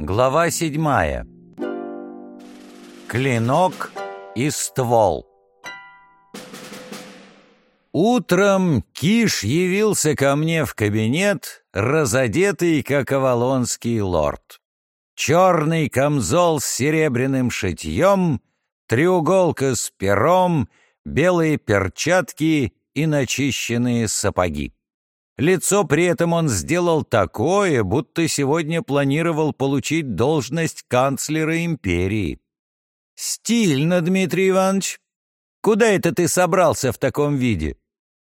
Глава седьмая. Клинок и ствол. Утром Киш явился ко мне в кабинет, разодетый, как авалонский лорд. Черный камзол с серебряным шитьем, треуголка с пером, белые перчатки и начищенные сапоги. Лицо при этом он сделал такое, будто сегодня планировал получить должность канцлера империи. «Стильно, Дмитрий Иванович. Куда это ты собрался в таком виде?»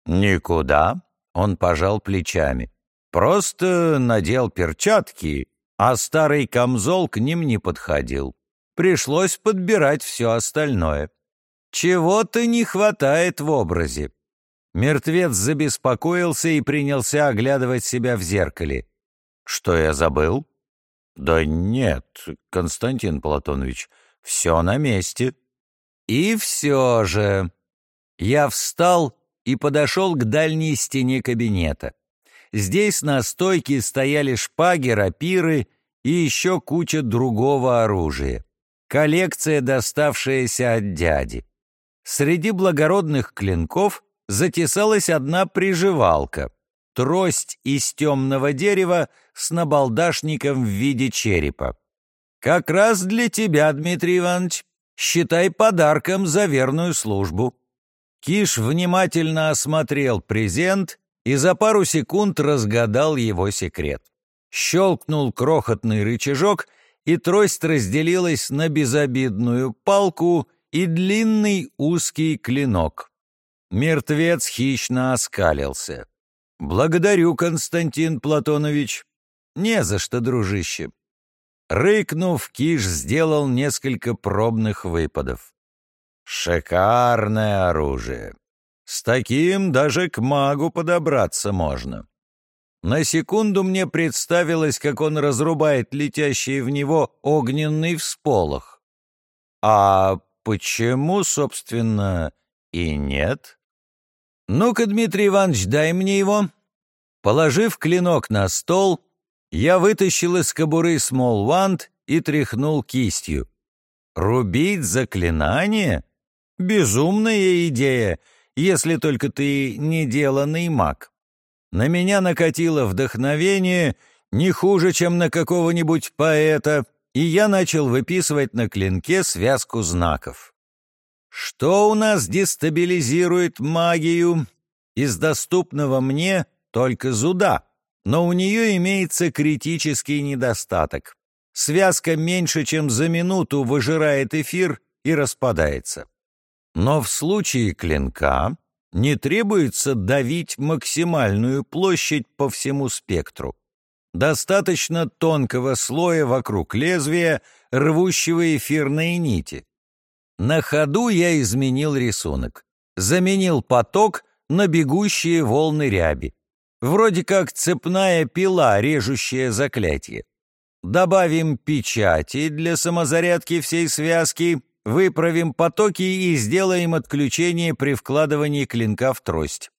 «Никуда», — он пожал плечами. «Просто надел перчатки, а старый камзол к ним не подходил. Пришлось подбирать все остальное. Чего-то не хватает в образе. Мертвец забеспокоился и принялся оглядывать себя в зеркале. «Что я забыл?» «Да нет, Константин Платонович, все на месте». «И все же...» Я встал и подошел к дальней стене кабинета. Здесь на стойке стояли шпаги, рапиры и еще куча другого оружия. Коллекция, доставшаяся от дяди. Среди благородных клинков затесалась одна приживалка, трость из темного дерева с набалдашником в виде черепа. «Как раз для тебя, Дмитрий Иванович. Считай подарком за верную службу». Киш внимательно осмотрел презент и за пару секунд разгадал его секрет. Щелкнул крохотный рычажок, и трость разделилась на безобидную палку и длинный узкий клинок. Мертвец хищно оскалился. «Благодарю, Константин Платонович». «Не за что, дружище». Рыкнув, Киш сделал несколько пробных выпадов. «Шикарное оружие. С таким даже к магу подобраться можно». На секунду мне представилось, как он разрубает летящий в него огненный всполох. А почему, собственно, и нет? «Ну-ка, Дмитрий Иванович, дай мне его». Положив клинок на стол, я вытащил из кобуры смолвант и тряхнул кистью. «Рубить заклинание? Безумная идея, если только ты не деланный маг». На меня накатило вдохновение не хуже, чем на какого-нибудь поэта, и я начал выписывать на клинке связку знаков. Что у нас дестабилизирует магию? Из доступного мне только зуда, но у нее имеется критический недостаток. Связка меньше, чем за минуту выжирает эфир и распадается. Но в случае клинка не требуется давить максимальную площадь по всему спектру. Достаточно тонкого слоя вокруг лезвия, рвущего эфирные нити. На ходу я изменил рисунок. Заменил поток на бегущие волны ряби. Вроде как цепная пила, режущая заклятие. Добавим печати для самозарядки всей связки, выправим потоки и сделаем отключение при вкладывании клинка в трость.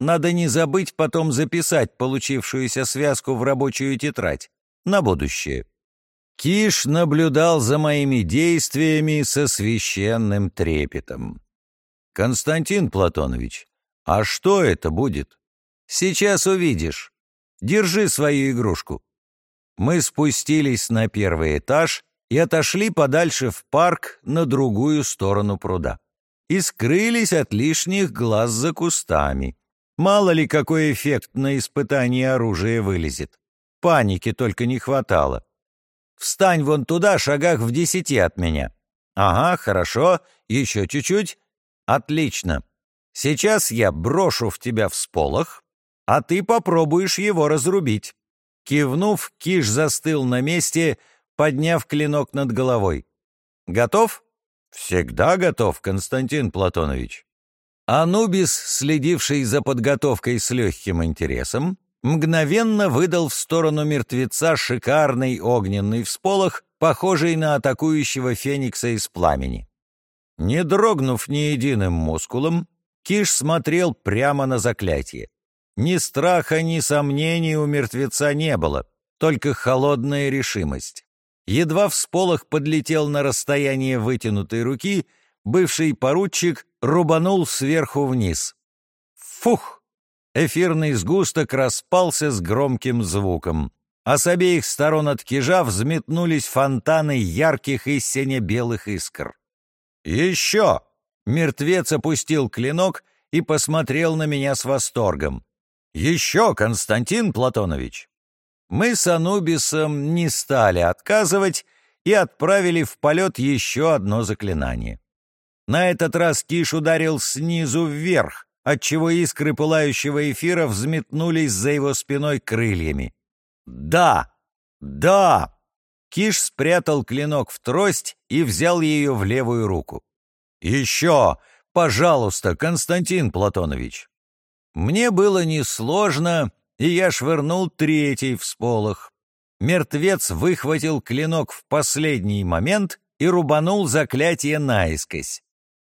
Надо не забыть потом записать получившуюся связку в рабочую тетрадь. На будущее. Киш наблюдал за моими действиями со священным трепетом. «Константин Платонович, а что это будет?» «Сейчас увидишь. Держи свою игрушку». Мы спустились на первый этаж и отошли подальше в парк на другую сторону пруда. И скрылись от лишних глаз за кустами. Мало ли какой эффект на испытании оружия вылезет. Паники только не хватало. Встань вон туда, шагах в десяти от меня. Ага, хорошо, еще чуть-чуть. Отлично. Сейчас я брошу в тебя в сполох, а ты попробуешь его разрубить. Кивнув, Киш застыл на месте, подняв клинок над головой. Готов? Всегда готов, Константин Платонович. Анубис, следивший за подготовкой с легким интересом, мгновенно выдал в сторону мертвеца шикарный огненный всполох, похожий на атакующего феникса из пламени. Не дрогнув ни единым мускулом, Киш смотрел прямо на заклятие. Ни страха, ни сомнений у мертвеца не было, только холодная решимость. Едва всполох подлетел на расстояние вытянутой руки, бывший поручик рубанул сверху вниз. Фух! Эфирный сгусток распался с громким звуком, а с обеих сторон от кижа взметнулись фонтаны ярких и сине-белых искр. «Еще!» — мертвец опустил клинок и посмотрел на меня с восторгом. «Еще, Константин Платонович!» Мы с Анубисом не стали отказывать и отправили в полет еще одно заклинание. На этот раз Киш ударил снизу вверх, отчего искры пылающего эфира взметнулись за его спиной крыльями. «Да! Да!» Киш спрятал клинок в трость и взял ее в левую руку. «Еще! Пожалуйста, Константин Платонович!» Мне было несложно, и я швырнул третий в сполох. Мертвец выхватил клинок в последний момент и рубанул заклятие наискось.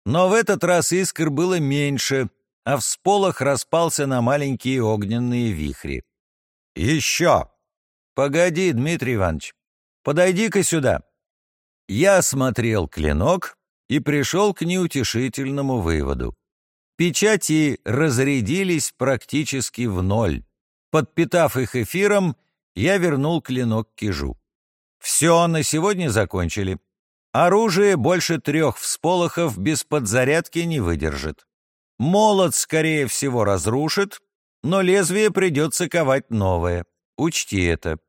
Но в этот раз искр было меньше, а всполох распался на маленькие огненные вихри. «Еще!» «Погоди, Дмитрий Иванович, подойди-ка сюда». Я осмотрел клинок и пришел к неутешительному выводу. Печати разрядились практически в ноль. Подпитав их эфиром, я вернул клинок кижу. Все, на сегодня закончили. Оружие больше трех всполохов без подзарядки не выдержит. Молот, скорее всего, разрушит, но лезвие придется ковать новое. Учти это.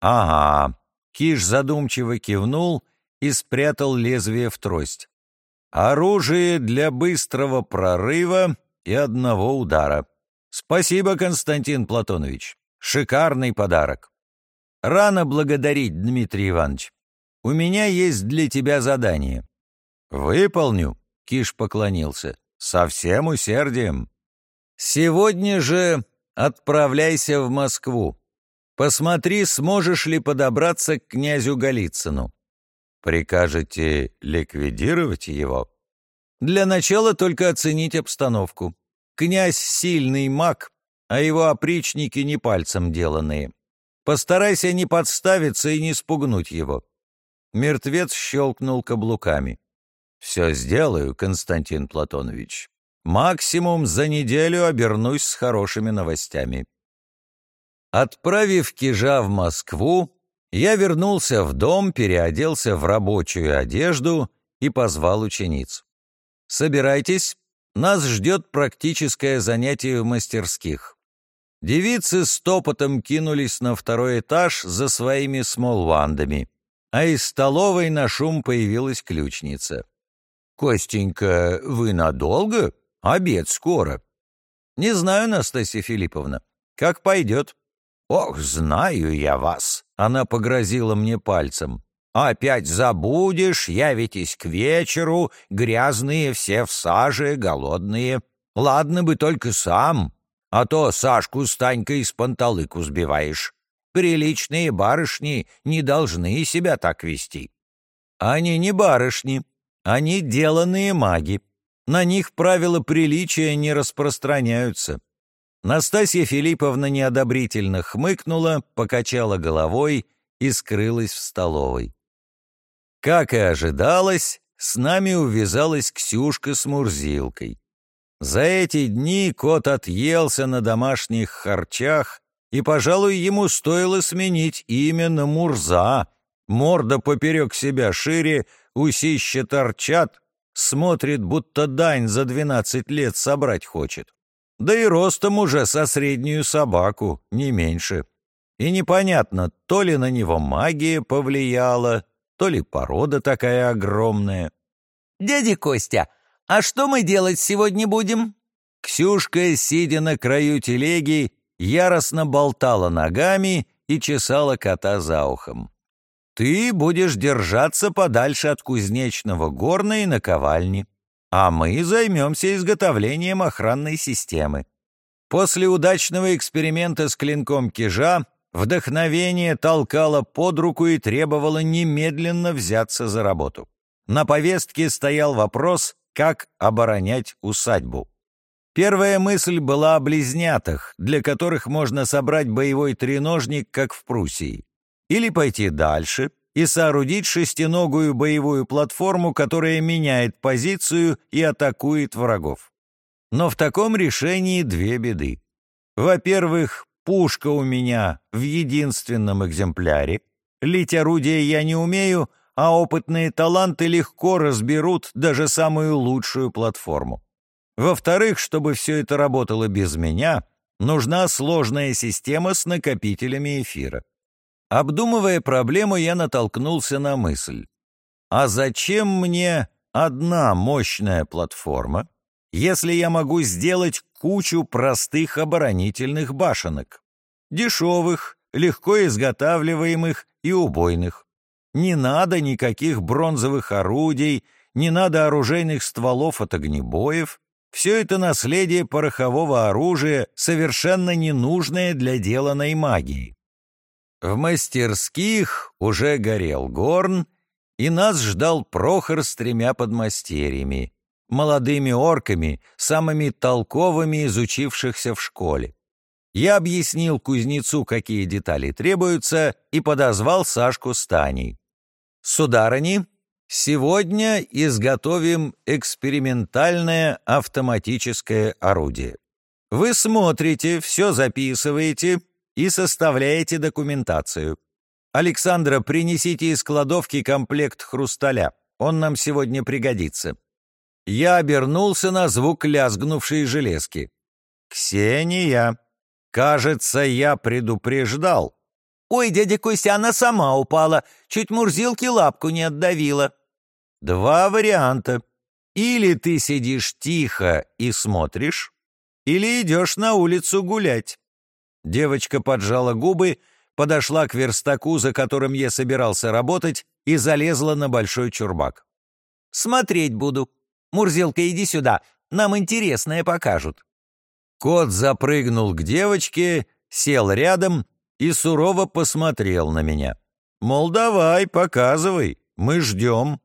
Ага. Киш задумчиво кивнул и спрятал лезвие в трость. Оружие для быстрого прорыва и одного удара. Спасибо, Константин Платонович. Шикарный подарок. Рано благодарить, Дмитрий Иванович. У меня есть для тебя задание. Выполню, Киш поклонился. Со всем усердием. Сегодня же отправляйся в Москву. Посмотри, сможешь ли подобраться к князю Голицыну. Прикажете ликвидировать его? Для начала только оценить обстановку. Князь — сильный маг, а его опричники не пальцем деланные. Постарайся не подставиться и не спугнуть его. Мертвец щелкнул каблуками. «Все сделаю, Константин Платонович. Максимум за неделю обернусь с хорошими новостями». Отправив Кижа в Москву, я вернулся в дом, переоделся в рабочую одежду и позвал учениц. «Собирайтесь, нас ждет практическое занятие в мастерских». Девицы с топотом кинулись на второй этаж за своими смолвандами, а из столовой на шум появилась ключница. «Костенька, вы надолго? Обед скоро». «Не знаю, Настасья Филипповна. Как пойдет?» «Ох, знаю я вас!» — она погрозила мне пальцем. «Опять забудешь, явитесь к вечеру, грязные все в саже, голодные. Ладно бы только сам, а то Сашку с Танькой с панталыку сбиваешь. Приличные барышни не должны себя так вести». «Они не барышни, они деланные маги. На них правила приличия не распространяются. Настасья Филипповна неодобрительно хмыкнула, покачала головой и скрылась в столовой. Как и ожидалось, с нами увязалась Ксюшка с Мурзилкой. За эти дни кот отъелся на домашних харчах, и, пожалуй, ему стоило сменить имя на Мурза. Морда поперек себя шире, усища торчат, смотрит, будто дань за двенадцать лет собрать хочет. Да и ростом уже со среднюю собаку, не меньше. И непонятно, то ли на него магия повлияла, то ли порода такая огромная. «Дядя Костя, а что мы делать сегодня будем?» Ксюшка, сидя на краю телеги, яростно болтала ногами и чесала кота за ухом. «Ты будешь держаться подальше от кузнечного горна и наковальни а мы займемся изготовлением охранной системы. После удачного эксперимента с клинком кижа вдохновение толкало под руку и требовало немедленно взяться за работу. На повестке стоял вопрос, как оборонять усадьбу. Первая мысль была о близнятах, для которых можно собрать боевой треножник, как в Пруссии. Или пойти дальше и соорудить шестиногую боевую платформу, которая меняет позицию и атакует врагов. Но в таком решении две беды. Во-первых, пушка у меня в единственном экземпляре. Лить орудие я не умею, а опытные таланты легко разберут даже самую лучшую платформу. Во-вторых, чтобы все это работало без меня, нужна сложная система с накопителями эфира. Обдумывая проблему, я натолкнулся на мысль. А зачем мне одна мощная платформа, если я могу сделать кучу простых оборонительных башенок? Дешевых, легко изготавливаемых и убойных. Не надо никаких бронзовых орудий, не надо оружейных стволов от огнебоев. Все это наследие порохового оружия, совершенно ненужное для деланной магии. В мастерских уже горел горн, и нас ждал Прохор с тремя подмастерьями, молодыми орками, самыми толковыми изучившихся в школе. Я объяснил кузнецу, какие детали требуются, и подозвал Сашку с Таней. «Сударыни, сегодня изготовим экспериментальное автоматическое орудие. Вы смотрите, все записываете и составляете документацию. Александра, принесите из кладовки комплект хрусталя. Он нам сегодня пригодится». Я обернулся на звук лязгнувшей железки. «Ксения, кажется, я предупреждал». «Ой, дядя Костя, она сама упала, чуть Мурзилке лапку не отдавила». «Два варианта. Или ты сидишь тихо и смотришь, или идешь на улицу гулять». Девочка поджала губы, подошла к верстаку, за которым я собирался работать, и залезла на большой чурбак. «Смотреть буду. Мурзилка, иди сюда, нам интересное покажут». Кот запрыгнул к девочке, сел рядом и сурово посмотрел на меня. Мол, давай, показывай, мы ждем.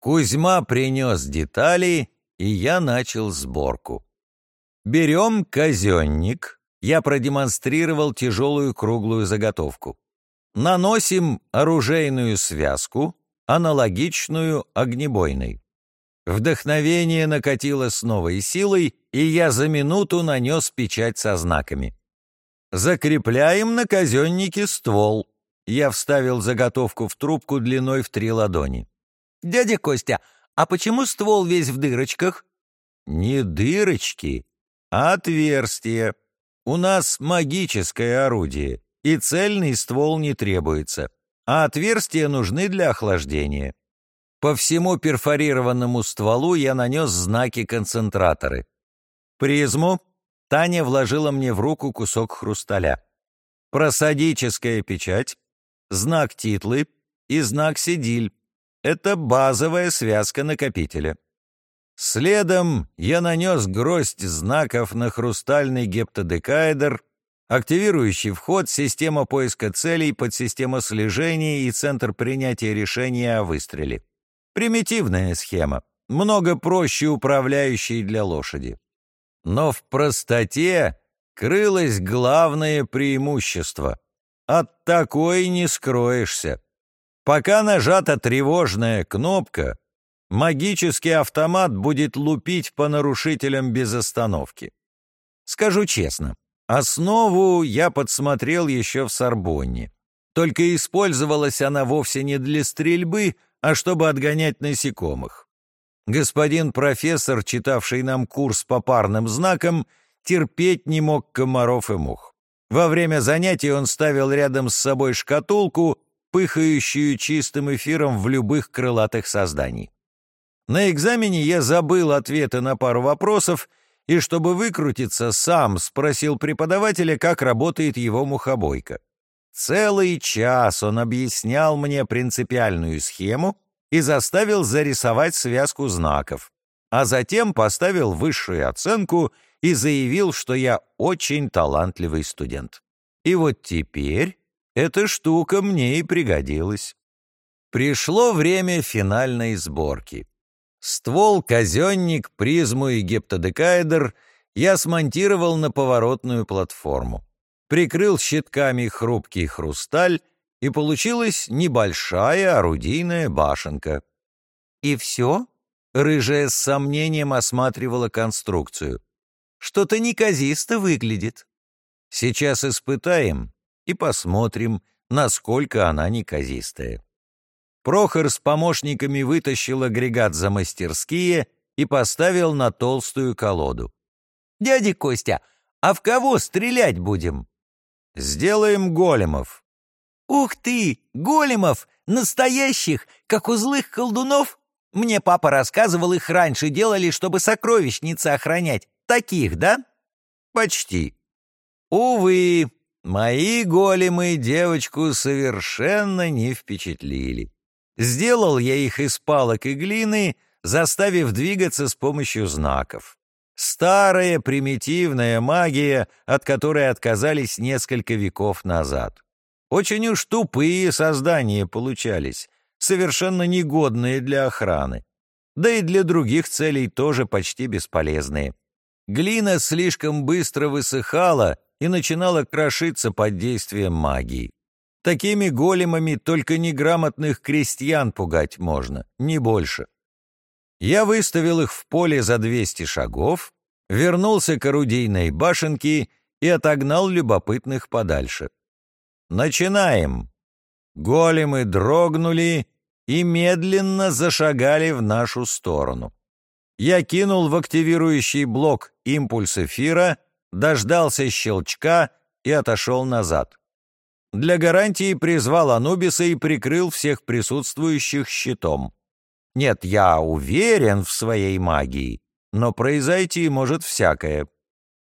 Кузьма принес детали, и я начал сборку. Берем казенник. Я продемонстрировал тяжелую круглую заготовку. Наносим оружейную связку, аналогичную огнебойной. Вдохновение накатило с новой силой, и я за минуту нанес печать со знаками. Закрепляем на казеннике ствол. Я вставил заготовку в трубку длиной в три ладони. «Дядя Костя, а почему ствол весь в дырочках?» «Не дырочки, а отверстия. У нас магическое орудие, и цельный ствол не требуется, а отверстия нужны для охлаждения. По всему перфорированному стволу я нанес знаки-концентраторы. Призму Таня вложила мне в руку кусок хрусталя. Просадическая печать, знак титлы и знак седиль. Это базовая связка накопителя. Следом я нанес гроздь знаков на хрустальный гептодекаэдр, активирующий вход, система поиска целей, подсистема слежения и центр принятия решения о выстреле. Примитивная схема, много проще управляющей для лошади. Но в простоте крылось главное преимущество. От такой не скроешься. Пока нажата тревожная кнопка, магический автомат будет лупить по нарушителям без остановки. Скажу честно, основу я подсмотрел еще в Сорбонне. Только использовалась она вовсе не для стрельбы, а чтобы отгонять насекомых. Господин профессор, читавший нам курс по парным знакам, терпеть не мог комаров и мух. Во время занятий он ставил рядом с собой шкатулку, пыхающую чистым эфиром в любых крылатых созданий. На экзамене я забыл ответы на пару вопросов, и, чтобы выкрутиться, сам спросил преподавателя, как работает его мухобойка. Целый час он объяснял мне принципиальную схему, и заставил зарисовать связку знаков, а затем поставил высшую оценку и заявил, что я очень талантливый студент. И вот теперь эта штука мне и пригодилась. Пришло время финальной сборки. Ствол, казенник, призму и гептодекаэдр я смонтировал на поворотную платформу, прикрыл щитками хрупкий хрусталь и получилась небольшая орудийная башенка. «И все?» — рыжая с сомнением осматривала конструкцию. «Что-то неказисто выглядит». «Сейчас испытаем и посмотрим, насколько она неказистая». Прохор с помощниками вытащил агрегат за мастерские и поставил на толстую колоду. «Дядя Костя, а в кого стрелять будем?» «Сделаем големов». «Ух ты! Големов! Настоящих, как у злых колдунов? Мне папа рассказывал, их раньше делали, чтобы сокровищницы охранять. Таких, да?» «Почти. Увы, мои големы девочку совершенно не впечатлили. Сделал я их из палок и глины, заставив двигаться с помощью знаков. Старая примитивная магия, от которой отказались несколько веков назад. Очень уж тупые создания получались, совершенно негодные для охраны. Да и для других целей тоже почти бесполезные. Глина слишком быстро высыхала и начинала крошиться под действием магии. Такими големами только неграмотных крестьян пугать можно, не больше. Я выставил их в поле за 200 шагов, вернулся к орудийной башенке и отогнал любопытных подальше. «Начинаем!» Големы дрогнули и медленно зашагали в нашу сторону. Я кинул в активирующий блок импульс эфира, дождался щелчка и отошел назад. Для гарантии призвал Анубиса и прикрыл всех присутствующих щитом. Нет, я уверен в своей магии, но произойти может всякое.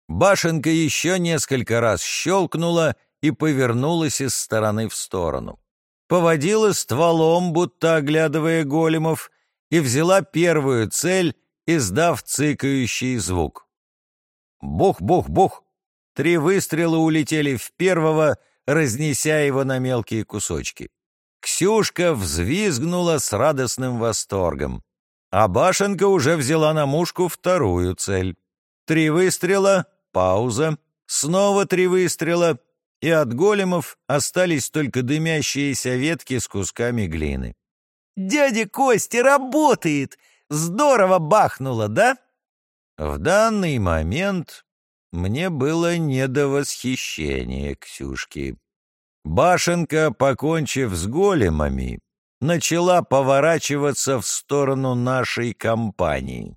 Башенка еще несколько раз щелкнула и повернулась из стороны в сторону. Поводила стволом, будто оглядывая големов, и взяла первую цель, издав цыкающий звук. Бух-бух-бух! Три выстрела улетели в первого — разнеся его на мелкие кусочки. Ксюшка взвизгнула с радостным восторгом, а Башенка уже взяла на мушку вторую цель. Три выстрела, пауза, снова три выстрела, и от големов остались только дымящиеся ветки с кусками глины. «Дядя Костя работает! Здорово бахнуло, да?» В данный момент мне было не до восхищения Ксюшки. Башенка, покончив с големами, начала поворачиваться в сторону нашей компании.